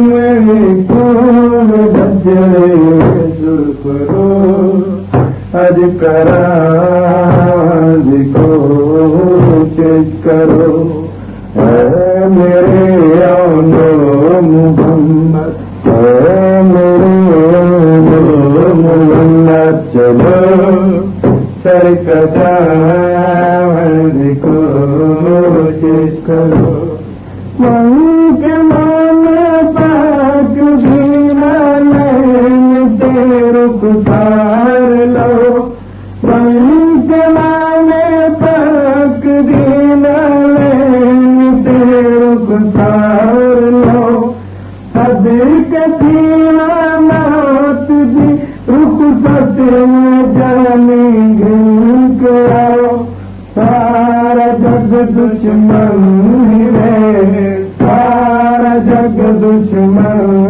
में कौन बचने करो मेरे मेरे करो रुक जनम सारा जग दुश्मा जग दुश्मो